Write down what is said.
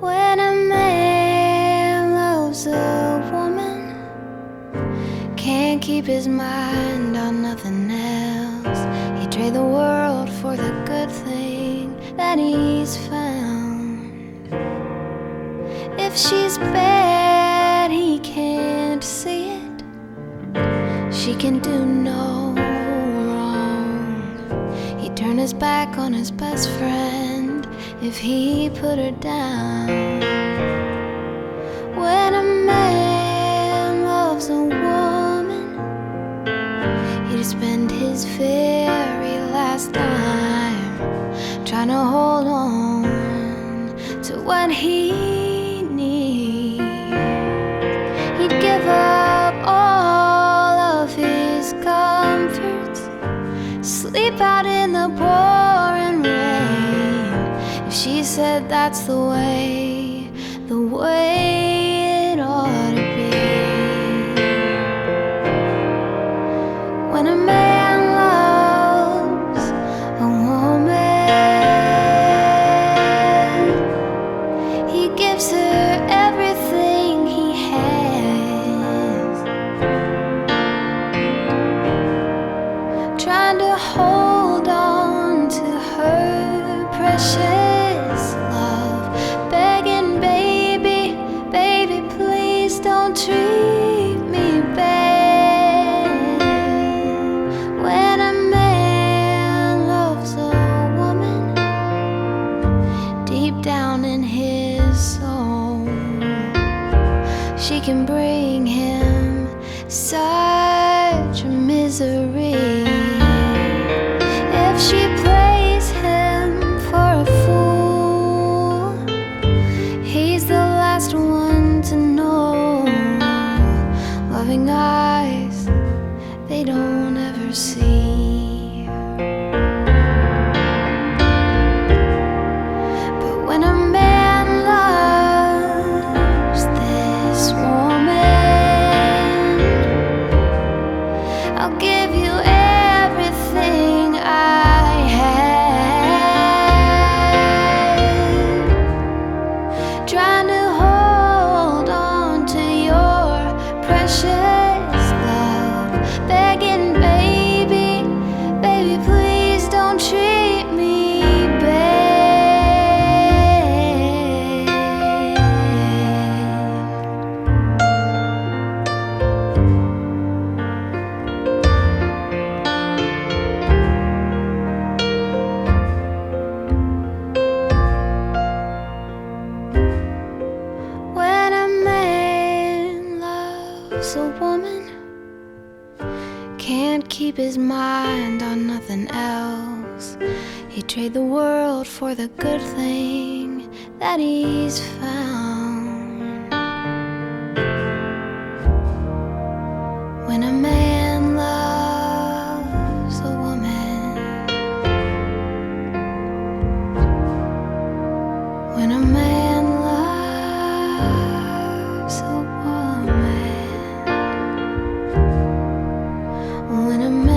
When a man loves a woman, can't keep his mind on nothing else. He'd trade the world for the good thing that he's found. If she's bad, he can't see it. She can do no wrong. He'd turn his back on his best friend if he put her down. When a man loves a woman, he'd spend his very last dime trying to hold on to what he needs. He'd give up all of his comforts, sleep out in the. If she said that's the way, the way treat me bad. When a man loves a woman, deep down in his soul, she can bring him such misery. Don't ever see. Can't keep his mind on nothing else. He'd trade the world for the good thing that he's found. When a man loves a woman, when a man when I'm